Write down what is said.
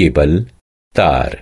Cable तार।